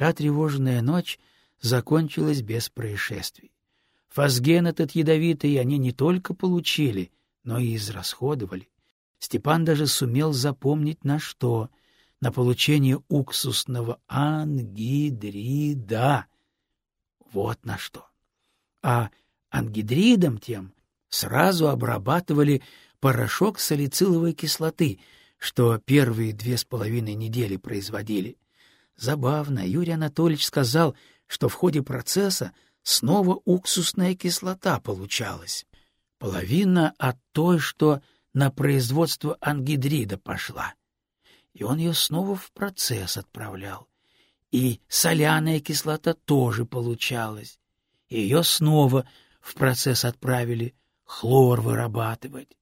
Та тревожная ночь закончилась без происшествий. Фазген этот ядовитый они не только получили, но и израсходовали. Степан даже сумел запомнить на что — на получение уксусного ангидрида. Вот на что. А ангидридом тем сразу обрабатывали порошок салициловой кислоты, что первые две с половиной недели производили. Забавно, Юрий Анатольевич сказал, что в ходе процесса снова уксусная кислота получалась. Половина от той, что на производство ангидрида пошла. И он ее снова в процесс отправлял. И соляная кислота тоже получалась. Ее снова в процесс отправили хлор вырабатывать.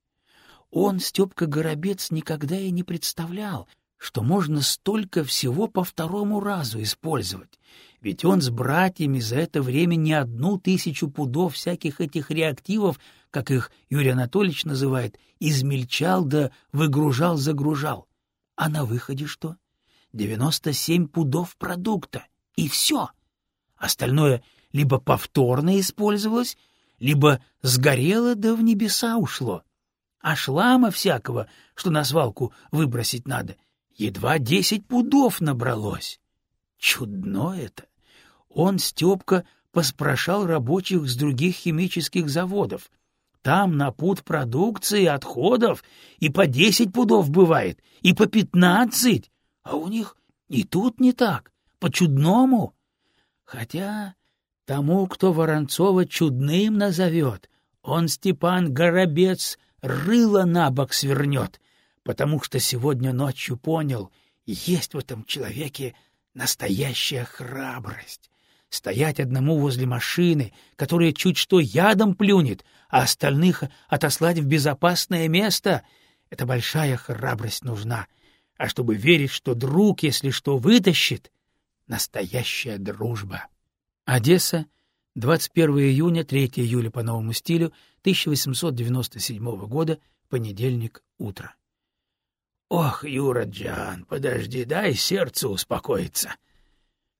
Он, Степка Горобец, никогда и не представлял, что можно столько всего по второму разу использовать, ведь он с братьями за это время не одну тысячу пудов всяких этих реактивов, как их Юрий Анатольевич называет, измельчал да выгружал-загружал. А на выходе что? Девяносто семь пудов продукта, и все. Остальное либо повторно использовалось, либо сгорело да в небеса ушло. А шлама всякого, что на свалку выбросить надо, едва десять пудов набралось. Чудно это. Он, Степка, поспрашал рабочих с других химических заводов. Там на пуд продукции отходов и по десять пудов бывает, и по пятнадцать, а у них и тут не так, по-чудному. Хотя тому, кто Воронцова чудным назовет, он, Степан Горобец, рыло на бок свернет, потому что сегодня ночью понял, есть в этом человеке настоящая храбрость. Стоять одному возле машины, которая чуть что ядом плюнет, а остальных отослать в безопасное место — это большая храбрость нужна. А чтобы верить, что друг, если что, вытащит — настоящая дружба. Одесса, 21 июня, 3 июля по новому стилю, 1897 года, понедельник, утро. «Ох, Юра Джан, подожди, дай сердце успокоиться!»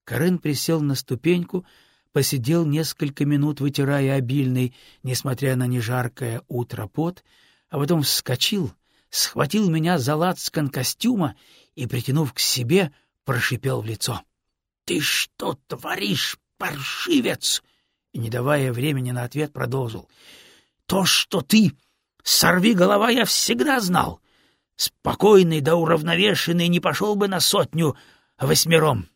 Карен присел на ступеньку, посидел несколько минут, вытирая обильный, несмотря на нежаркое утро, пот, а потом вскочил, схватил меня за лацкан костюма и, притянув к себе, прошипел в лицо. — Ты что творишь, паршивец? И, не давая времени на ответ, продолжил. — То, что ты... Сорви голова, я всегда знал. Спокойный да уравновешенный не пошел бы на сотню восьмером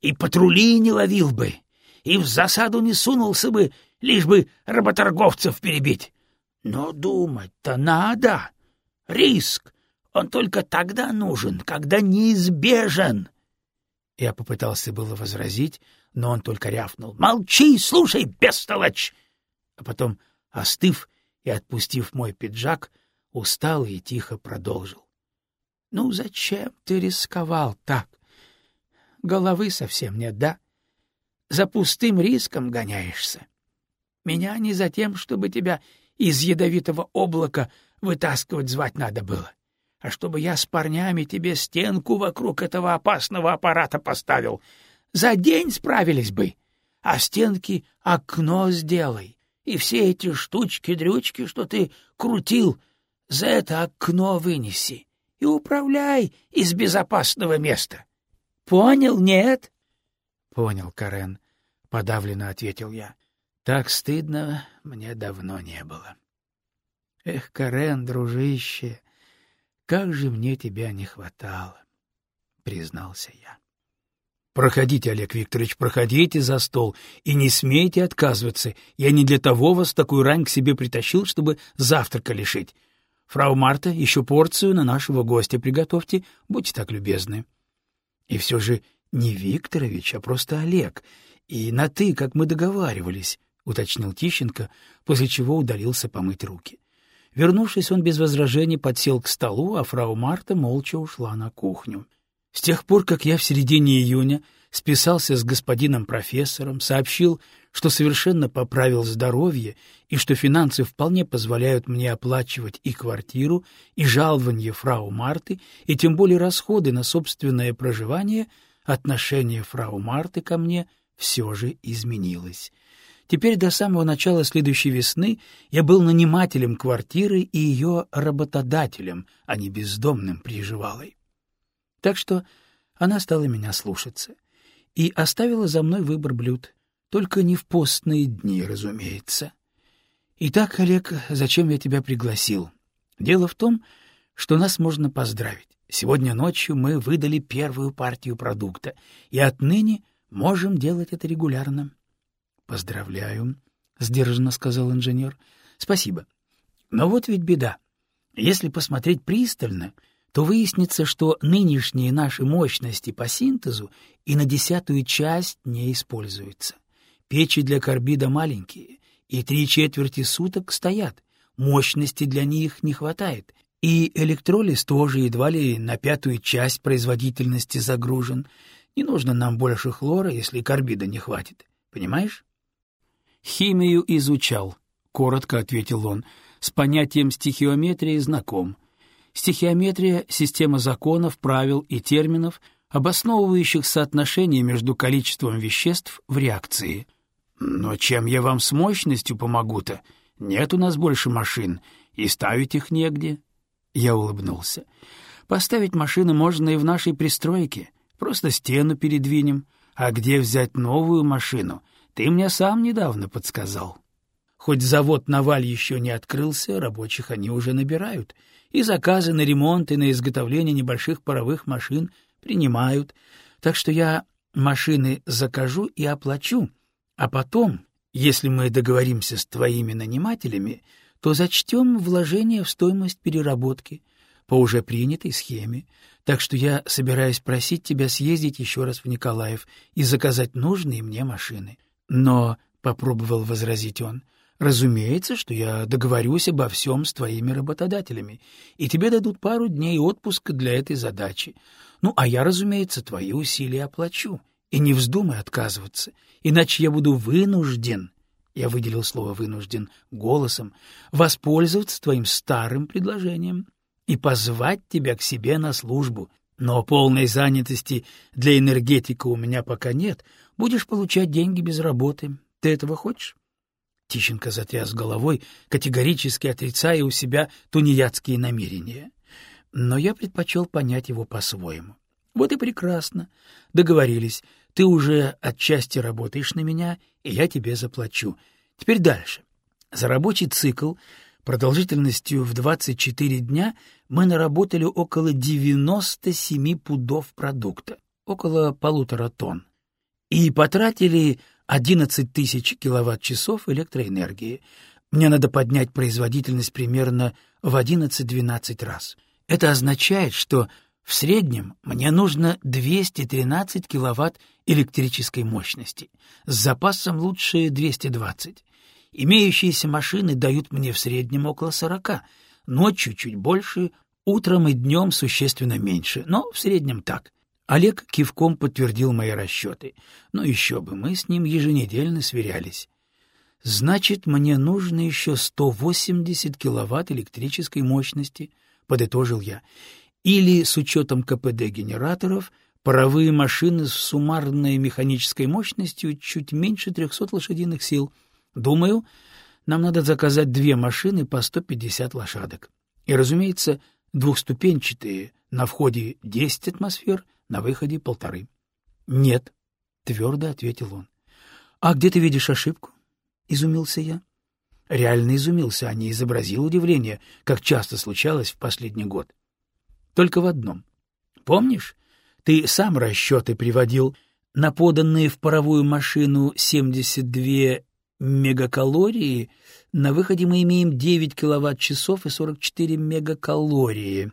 и патрули не ловил бы, и в засаду не сунулся бы, лишь бы работорговцев перебить. Но думать-то надо. Риск. Он только тогда нужен, когда неизбежен. Я попытался было возразить, но он только рявкнул. «Молчи, слушай, бестолочь!» А потом, остыв и отпустив мой пиджак, устал и тихо продолжил. «Ну зачем ты рисковал так? головы совсем нет, да? За пустым риском гоняешься. Меня не за тем, чтобы тебя из ядовитого облака вытаскивать звать надо было, а чтобы я с парнями тебе стенку вокруг этого опасного аппарата поставил. За день справились бы, а стенки окно сделай, и все эти штучки-дрючки, что ты крутил, за это окно вынеси и управляй из безопасного места. Понял, нет? Понял, Карен, подавленно ответил я. Так стыдно мне давно не было. Эх, Карен, дружище, как же мне тебя не хватало, признался я. Проходите, Олег Викторович, проходите за стол и не смейте отказываться. Я не для того вас такую рань к себе притащил, чтобы завтрака лишить. Фрау Марта, еще порцию на нашего гостя приготовьте, будьте так любезны. И все же не Викторович, а просто Олег. И на «ты», как мы договаривались, — уточнил Тищенко, после чего удалился помыть руки. Вернувшись, он без возражений подсел к столу, а фрау Марта молча ушла на кухню. С тех пор, как я в середине июня списался с господином профессором, сообщил, что совершенно поправил здоровье и что финансы вполне позволяют мне оплачивать и квартиру, и жалование фрау Марты, и тем более расходы на собственное проживание, отношение фрау Марты ко мне все же изменилось. Теперь до самого начала следующей весны я был нанимателем квартиры и ее работодателем, а не бездомным приживалой. Так что она стала меня слушаться и оставила за мной выбор блюд, только не в постные дни, разумеется. Итак, Олег, зачем я тебя пригласил? Дело в том, что нас можно поздравить. Сегодня ночью мы выдали первую партию продукта, и отныне можем делать это регулярно. — Поздравляю, — сдержанно сказал инженер. — Спасибо. Но вот ведь беда. Если посмотреть пристально, то выяснится, что нынешние наши мощности по синтезу и на десятую часть не используются. Печи для карбида маленькие, и три четверти суток стоят, мощности для них не хватает, и электролиз тоже едва ли на пятую часть производительности загружен. Не нужно нам больше хлора, если карбида не хватит. Понимаешь? Химию изучал, — коротко ответил он. С понятием стихиометрии знаком. Стихиометрия — система законов, правил и терминов, обосновывающих соотношение между количеством веществ в реакции. Но чем я вам с мощностью помогу-то? Нет у нас больше машин, и ставить их негде. Я улыбнулся. Поставить машины можно и в нашей пристройке. Просто стену передвинем. А где взять новую машину — ты мне сам недавно подсказал. Хоть завод «Наваль» еще не открылся, рабочих они уже набирают, и заказы на ремонт и на изготовление небольших паровых машин принимают, так что я машины закажу и оплачу, а потом, если мы договоримся с твоими нанимателями, то зачтем вложение в стоимость переработки по уже принятой схеме, так что я собираюсь просить тебя съездить еще раз в Николаев и заказать нужные мне машины. Но, — попробовал возразить он, — разумеется, что я договорюсь обо всем с твоими работодателями, и тебе дадут пару дней отпуска для этой задачи. Ну, а я, разумеется, твои усилия оплачу. И не вздумай отказываться, иначе я буду вынужден, я выделил слово «вынужден» голосом, воспользоваться твоим старым предложением и позвать тебя к себе на службу. Но полной занятости для энергетика у меня пока нет, будешь получать деньги без работы. Ты этого хочешь? Тищенко затряс головой, категорически отрицая у себя тунеядские намерения. Но я предпочел понять его по-своему. Вот и прекрасно. Договорились. Ты уже отчасти работаешь на меня, и я тебе заплачу. Теперь дальше. За рабочий цикл продолжительностью в 24 дня мы наработали около 97 пудов продукта, около полутора тонн и потратили 11 тысяч киловатт-часов электроэнергии. Мне надо поднять производительность примерно в 11-12 раз. Это означает, что в среднем мне нужно 213 киловатт электрической мощности, с запасом лучше 220. Имеющиеся машины дают мне в среднем около 40, ночью чуть больше, утром и днем существенно меньше, но в среднем так. Олег кивком подтвердил мои расчеты. Но еще бы, мы с ним еженедельно сверялись. «Значит, мне нужно еще 180 киловатт электрической мощности», — подытожил я. «Или, с учетом КПД генераторов, паровые машины с суммарной механической мощностью чуть меньше 300 лошадиных сил. Думаю, нам надо заказать две машины по 150 лошадок. И, разумеется, двухступенчатые, на входе 10 атмосфер, на выходе полторы. — Нет, — твердо ответил он. — А где ты видишь ошибку? — изумился я. Реально изумился, а не изобразил удивление, как часто случалось в последний год. Только в одном. Помнишь, ты сам расчеты приводил на поданные в паровую машину 72 мегакалории, на выходе мы имеем 9 киловатт-часов и 44 мегакалории.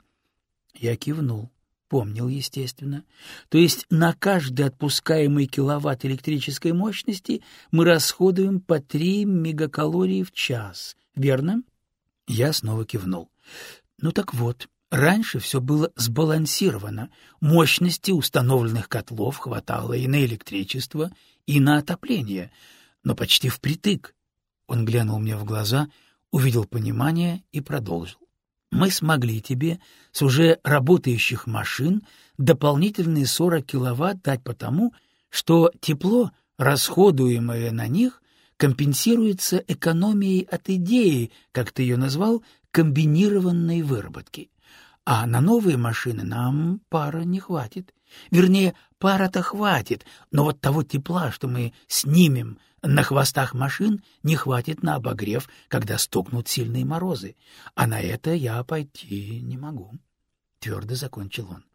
Я кивнул. Помнил, естественно. То есть на каждый отпускаемый киловатт электрической мощности мы расходуем по 3 мегакалории в час. Верно? Я снова кивнул. Ну так вот, раньше все было сбалансировано. Мощности установленных котлов хватало и на электричество, и на отопление, но почти впритык. Он глянул мне в глаза, увидел понимание и продолжил. мы смогли тебе с уже работающих машин дополнительные 40 киловатт дать потому, что тепло, расходуемое на них, компенсируется экономией от идеи, как ты ее назвал, комбинированной выработки. А на новые машины нам пара не хватит. Вернее, пара-то хватит, но вот того тепла, что мы снимем на хвостах машин, не хватит на обогрев, когда стукнут сильные морозы. А на это я пойти не могу. Твердо закончил он.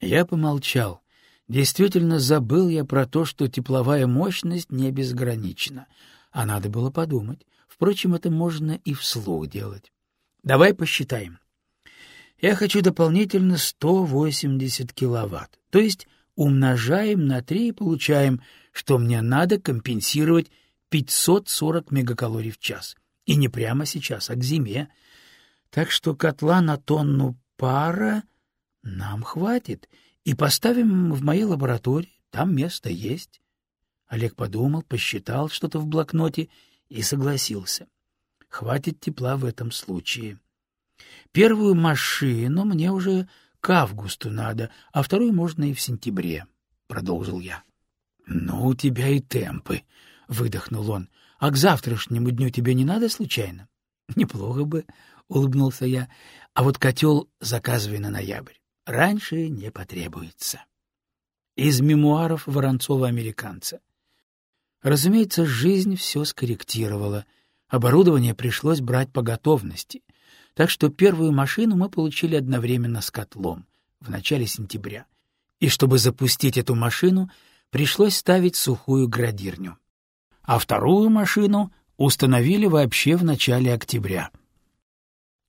Я помолчал. Действительно, забыл я про то, что тепловая мощность не безгранична. А надо было подумать. Впрочем, это можно и вслух делать. Давай посчитаем. Я хочу дополнительно 180 киловатт. То есть умножаем на 3 и получаем, что мне надо компенсировать 540 мегакалорий в час. И не прямо сейчас, а к зиме. Так что котла на тонну пара нам хватит. И поставим в моей лаборатории, там место есть. Олег подумал, посчитал что-то в блокноте и согласился. Хватит тепла в этом случае. Первую машину мне уже к августу надо, а вторую можно и в сентябре, — продолжил я. — Ну, у тебя и темпы, — выдохнул он. — А к завтрашнему дню тебе не надо случайно? — Неплохо бы, — улыбнулся я. — А вот котел заказывай на ноябрь. Раньше не потребуется. Из мемуаров Воронцова-американца. Разумеется, жизнь все скорректировала. Оборудование пришлось брать по готовности — так что первую машину мы получили одновременно с котлом в начале сентября. И чтобы запустить эту машину, пришлось ставить сухую градирню. А вторую машину установили вообще в начале октября.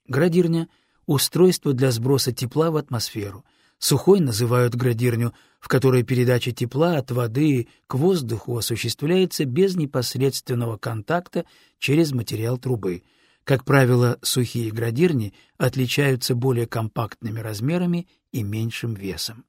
Градирня — устройство для сброса тепла в атмосферу. Сухой называют градирню, в которой передача тепла от воды к воздуху осуществляется без непосредственного контакта через материал трубы — как правило, сухие градирни отличаются более компактными размерами и меньшим весом.